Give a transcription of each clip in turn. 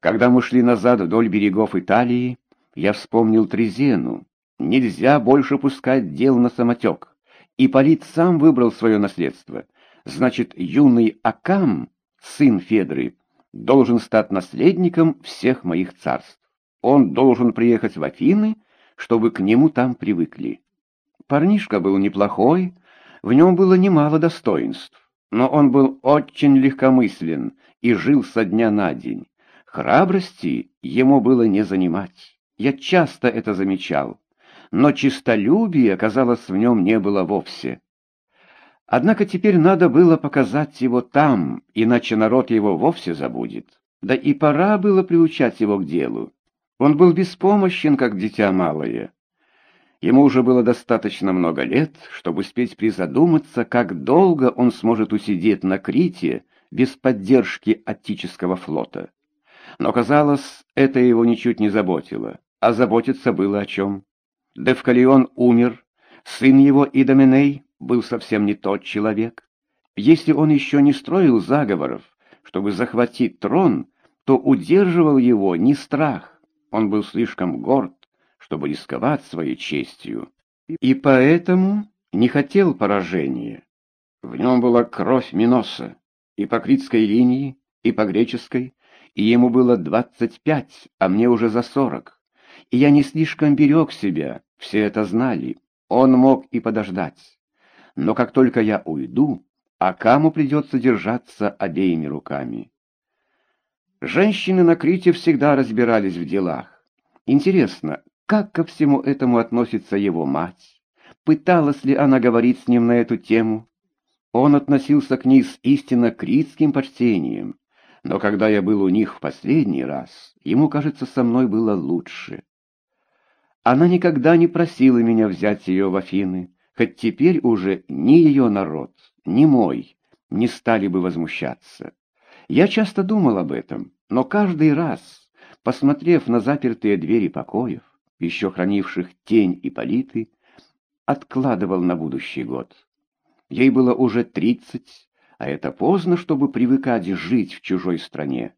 Когда мы шли назад вдоль берегов Италии, я вспомнил Трезену. Нельзя больше пускать дел на самотек. И Полит сам выбрал свое наследство. Значит, юный Акам, сын Федры, должен стать наследником всех моих царств. Он должен приехать в Афины, чтобы к нему там привыкли. Парнишка был неплохой, в нем было немало достоинств, но он был очень легкомыслен и жил со дня на день. Храбрости ему было не занимать. Я часто это замечал, но чистолюбия, казалось, в нем не было вовсе. Однако теперь надо было показать его там, иначе народ его вовсе забудет. Да и пора было приучать его к делу. Он был беспомощен, как дитя малое. Ему уже было достаточно много лет, чтобы успеть призадуматься, как долго он сможет усидеть на Крите без поддержки Аттического флота. Но, казалось, это его ничуть не заботило, а заботиться было о чем. Девкалион умер, сын его Идоменей был совсем не тот человек. Если он еще не строил заговоров, чтобы захватить трон, то удерживал его не страх, он был слишком горд, чтобы рисковать своей честью, и поэтому не хотел поражения. В нем была кровь Миноса, и по критской линии, и по греческой, и ему было двадцать пять, а мне уже за сорок. И я не слишком берег себя, все это знали, он мог и подождать. Но как только я уйду, Акаму придется держаться обеими руками. Женщины на Крите всегда разбирались в делах. Интересно, как ко всему этому относится его мать? Пыталась ли она говорить с ним на эту тему? Он относился к ней с истинно критским почтением, но когда я был у них в последний раз, ему, кажется, со мной было лучше. Она никогда не просила меня взять ее в Афины, хоть теперь уже ни ее народ, ни мой не стали бы возмущаться. Я часто думал об этом, но каждый раз, посмотрев на запертые двери покоев, еще хранивших тень и политы, откладывал на будущий год. Ей было уже тридцать, а это поздно, чтобы привыкать жить в чужой стране.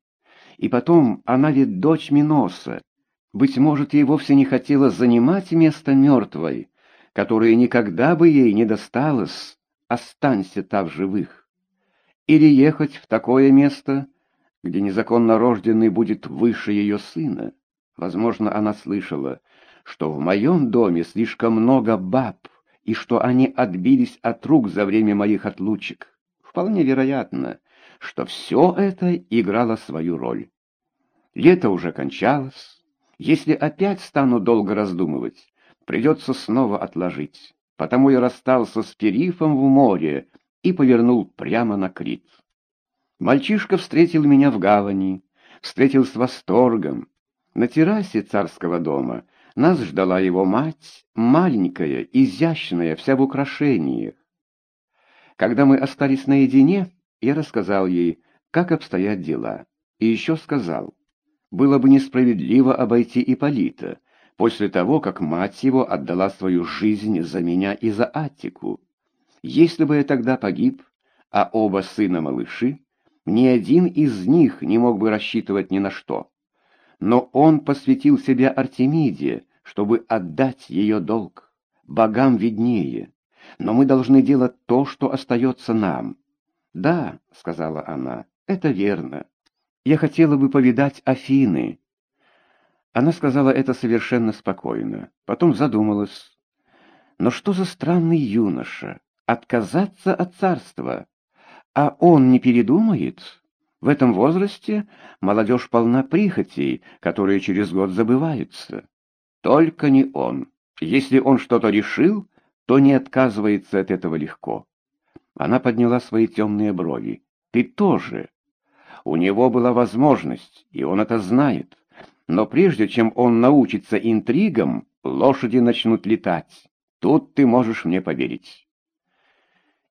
И потом, она ведь дочь Миноса. Быть может, ей вовсе не хотела занимать место мертвой, которое никогда бы ей не досталось, останься та в живых. Или ехать в такое место, где незаконно рожденный будет выше ее сына. Возможно, она слышала, что в моем доме слишком много баб, и что они отбились от рук за время моих отлучек. Вполне вероятно, что все это играло свою роль. Лето уже кончалось. Если опять стану долго раздумывать, придется снова отложить. Потому я расстался с Перифом в море и повернул прямо на Крит. Мальчишка встретил меня в гавани, встретил с восторгом. На террасе царского дома нас ждала его мать, маленькая, изящная, вся в украшениях. Когда мы остались наедине, я рассказал ей, как обстоят дела, и еще сказал, было бы несправедливо обойти Ипполита, после того, как мать его отдала свою жизнь за меня и за Аттику. Если бы я тогда погиб, а оба сына малыши, ни один из них не мог бы рассчитывать ни на что. Но он посвятил себя Артемиде, чтобы отдать ее долг. Богам виднее, но мы должны делать то, что остается нам. «Да», — сказала она, — «это верно. Я хотела бы повидать Афины». Она сказала это совершенно спокойно, потом задумалась. «Но что за странный юноша? Отказаться от царства? А он не передумает?» В этом возрасте молодежь полна прихотей, которые через год забываются. Только не он. Если он что-то решил, не отказывается от этого легко. Она подняла свои темные брови. Ты тоже. У него была возможность, и он это знает. Но прежде чем он научится интригам, лошади начнут летать. Тут ты можешь мне поверить.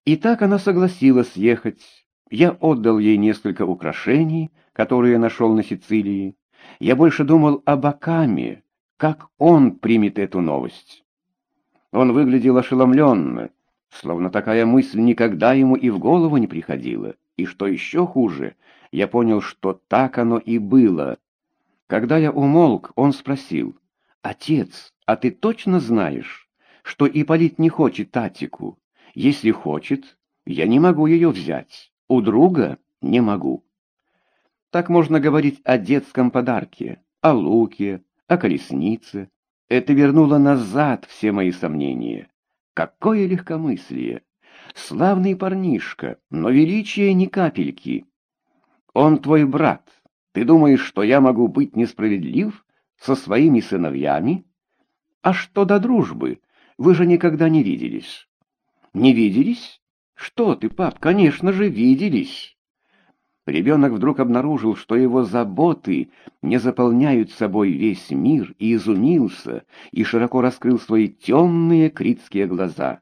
И так она согласилась ехать. Я отдал ей несколько украшений, которые я нашел на Сицилии. Я больше думал об Акаме, как он примет эту новость? Он выглядел ошеломленно, словно такая мысль никогда ему и в голову не приходила. И что еще хуже, я понял, что так оно и было. Когда я умолк, он спросил, «Отец, а ты точно знаешь, что Ипполит не хочет Татику? Если хочет, я не могу ее взять, у друга не могу». Так можно говорить о детском подарке, о луке, о колеснице. Это вернуло назад все мои сомнения. Какое легкомыслие! Славный парнишка, но величие ни капельки. Он твой брат. Ты думаешь, что я могу быть несправедлив со своими сыновьями? А что до дружбы? Вы же никогда не виделись. Не виделись? Что ты, пап, конечно же, виделись. Ребенок вдруг обнаружил, что его заботы не заполняют собой весь мир, и изумился, и широко раскрыл свои темные критские глаза.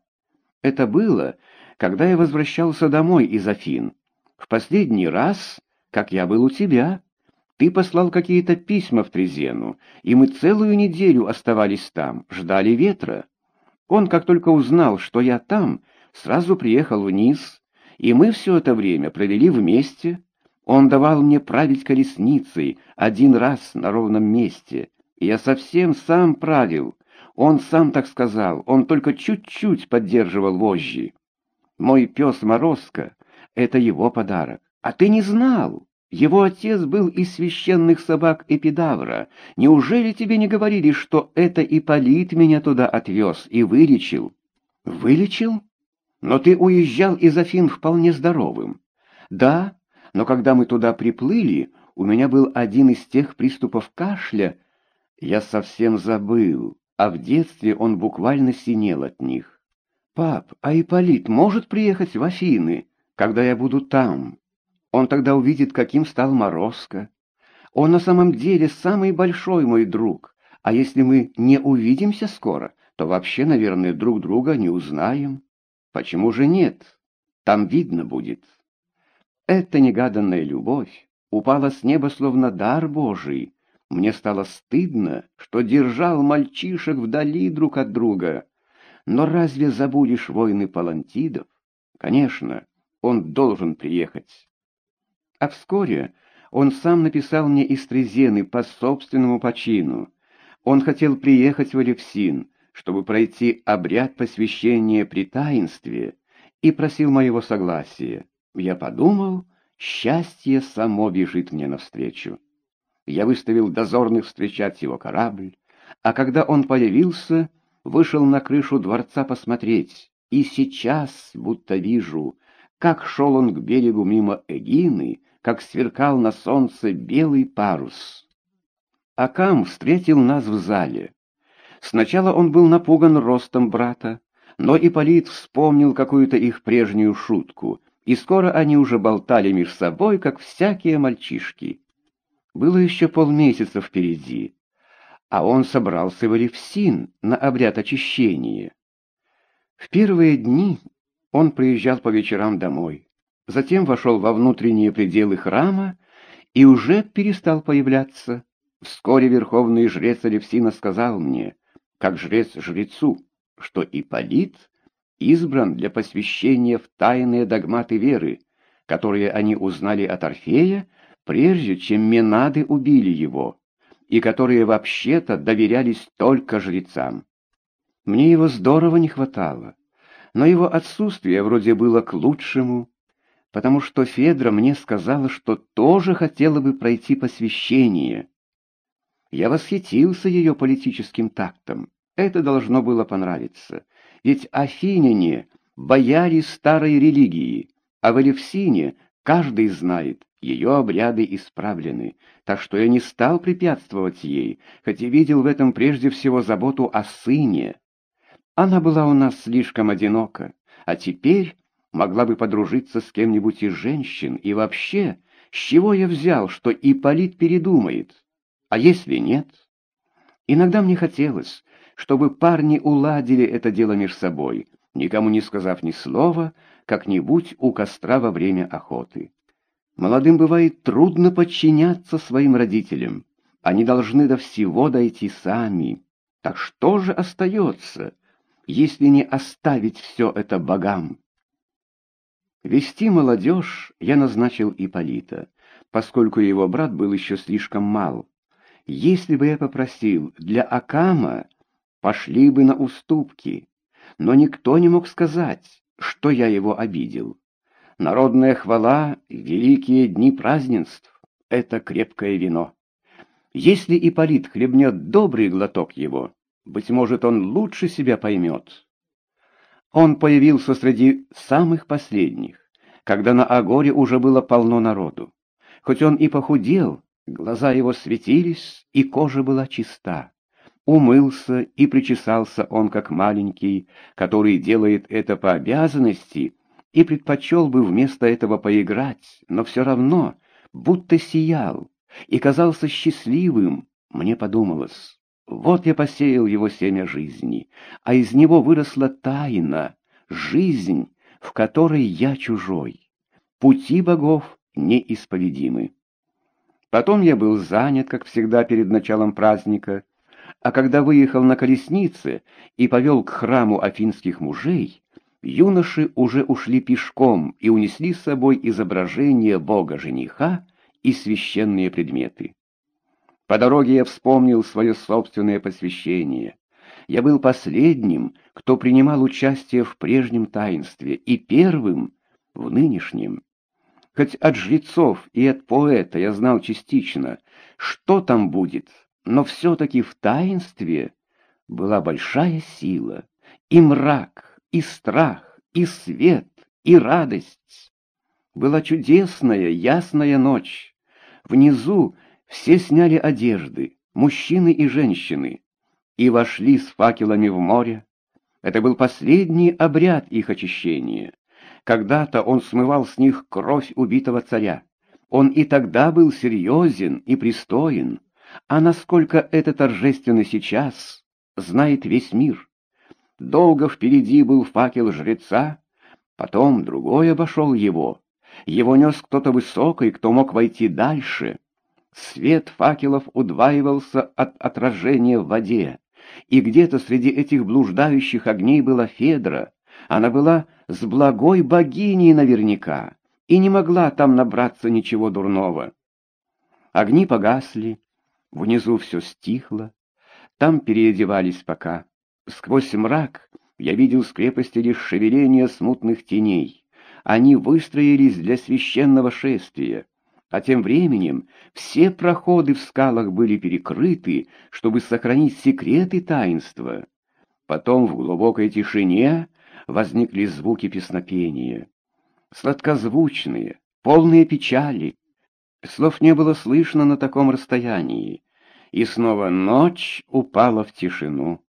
Это было, когда я возвращался домой из Афин. В последний раз, как я был у тебя, ты послал какие-то письма в Трезену, и мы целую неделю оставались там, ждали ветра. Он, как только узнал, что я там, сразу приехал вниз, и мы все это время провели вместе, он давал мне править колесницей один раз на ровном месте. Я совсем сам правил. Он сам так сказал, он только чуть-чуть поддерживал вожжи. Мой пес Морозко — это его подарок. А ты не знал? Его отец был из священных собак Эпидавра. Неужели тебе не говорили, что это Ипполит меня туда отвез и вылечил? Вылечил? Но ты уезжал из Афин вполне здоровым. Да, но когда мы туда приплыли, у меня был один из тех приступов кашля. Я совсем забыл, а в детстве он буквально синел от них. «Пап, а Ипполит может приехать в Афины, когда я буду там? Он тогда увидит, каким стал Морозко. Он на самом деле самый большой мой друг, а если мы не увидимся скоро, то вообще, наверное, друг друга не узнаем. Почему же нет? Там видно будет». Эта негаданная любовь упала с неба словно дар Божий. Мне стало стыдно, что держал мальчишек вдали друг от друга. Но разве забудешь войны палантидов? Конечно, он должен приехать. А вскоре он сам написал мне из Трезены по собственному почину. Он хотел приехать в Алевсин, чтобы пройти обряд посвящения при таинстве, и просил моего согласия. Я подумал, счастье само бежит мне навстречу. Я выставил дозорных встречать его корабль, а когда он появился, вышел на крышу дворца посмотреть, и сейчас будто вижу, как шел он к берегу мимо Эгины, как сверкал на солнце белый парус. Акам встретил нас в зале. Сначала он был напуган ростом брата, но Ипполит вспомнил какую-то их прежнюю шутку, и скоро они уже болтали между собой, как всякие мальчишки. Было еще полмесяца впереди, а он собрался в Элевсин на обряд очищения. В первые дни он приезжал по вечерам домой, затем вошел во внутренние пределы храма и уже перестал появляться. Вскоре верховный жрец Алевсина сказал мне, как жрец жрецу, что Ипполит избран для посвящения в тайные догматы веры, которые они узнали от Орфея, прежде чем Менады убили его, и которые вообще-то доверялись только жрецам. Мне его здорово не хватало, но его отсутствие вроде было к лучшему, потому что Федра мне сказала, что тоже хотела бы пройти посвящение. Я восхитился ее политическим тактом, это должно было понравиться. Ведь афиняне боялись старой религии, а в Элевсине каждый знает, ее обряды исправлены, так что я не стал препятствовать ей, хотя видел в этом прежде всего заботу о сыне. Она была у нас слишком одинока, а теперь могла бы подружиться с кем-нибудь из женщин, и вообще, с чего я взял, что Ипполит передумает? А если нет? Иногда мне хотелось, чтобы парни уладили это дело между собой, никому не сказав ни слова, как-нибудь у костра во время охоты. Молодым бывает трудно подчиняться своим родителям. Они должны до всего дойти сами. Так что же остается, если не оставить все это богам? Вести молодежь я назначил Ипполита, поскольку его брат был еще слишком мал. Если бы я попросил для Акама, пошли бы на уступки, но никто не мог сказать, что я его обидел. Народная хвала, великие дни празднеств — это крепкое вино. Если Ипполит хлебнет добрый глоток его, быть может, он лучше себя поймет. Он появился среди самых последних, когда на Агоре уже было полно народу. Хоть он и похудел, глаза его светились, и кожа была чиста. Умылся и причесался он, как маленький, который делает это по обязанности, и предпочел бы вместо этого поиграть, но все равно будто сиял и казался счастливым, мне подумалось. Вот я посеял его семя жизни, а из него выросла тайна, жизнь, в которой я чужой. Пути богов неисповедимы. Потом я был занят, как всегда, перед началом праздника, а когда выехал на колеснице и повел к храму афинских мужей, юноши уже ушли пешком и унесли с собой изображение бога-жениха и священные предметы. По дороге я вспомнил свое собственное посвящение. Я был последним, кто принимал участие в прежнем таинстве, и первым в нынешнем. Хоть от жрецов и от поэта я знал частично, что там будет, но все-таки в таинстве была большая сила, и мрак, и страх, и свет, и радость. Была чудесная, ясная ночь. Внизу все сняли одежды, мужчины и женщины, и вошли с факелами в море. Это был последний обряд их очищения. Когда-то он смывал с них кровь убитого царя. Он и тогда был серьезен и пристоен, а насколько это торжественно сейчас, знает весь мир. Долго впереди был факел жреца, потом другой обошел его. Его нес кто-то высокий, кто мог войти дальше. Свет факелов удваивался от отражения в воде, и где-то среди этих блуждающих огней была Федра. Она была с благой богиней наверняка и не могла там набраться ничего дурного. Огни погасли, внизу все стихло, там переодевались пока. Сквозь мрак я видел с крепости лишь шевеление смутных теней. Они выстроились для священного шествия. А тем временем все проходы в скалах были перекрыты, чтобы сохранить секреты таинства. Потом в глубокой тишине возникли звуки песнопения. Сладкозвучные, полные печали. Слов не было слышно на таком расстоянии. И снова ночь упала в тишину.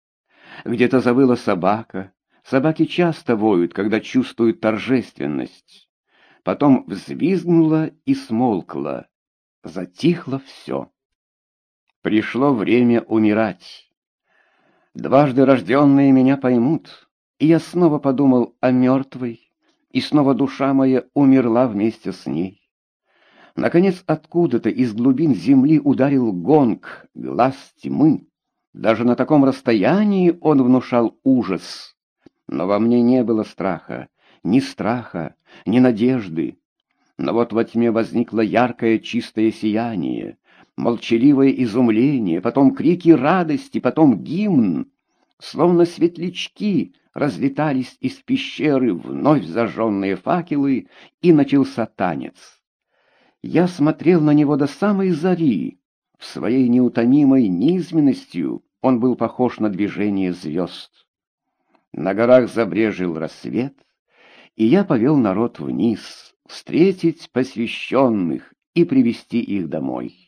Где-то завыла собака. Собаки часто воют, когда чувствуют торжественность потом взвизгнула и смолкла. Затихло все. Пришло время умирать. Дважды рожденные меня поймут, и я снова подумал о мертвой, и снова душа моя умерла вместе с ней. Наконец, откуда-то из глубин земли ударил гонг, глаз тьмы. Даже на таком расстоянии он внушал ужас. Но во мне не было страха, ни страха, ни надежды. Но вот во тьме возникло яркое чистое сияние, молчаливое изумление, потом крики радости, потом гимн. Словно светлячки разлетались из пещеры вновь зажженные факелы, и начался танец. Я смотрел на него до самой зари. В своей неутомимой низменностью он был похож на движение звезд. На горах забрежил рассвет, и я повел народ вниз, встретить посвященных и привести их домой.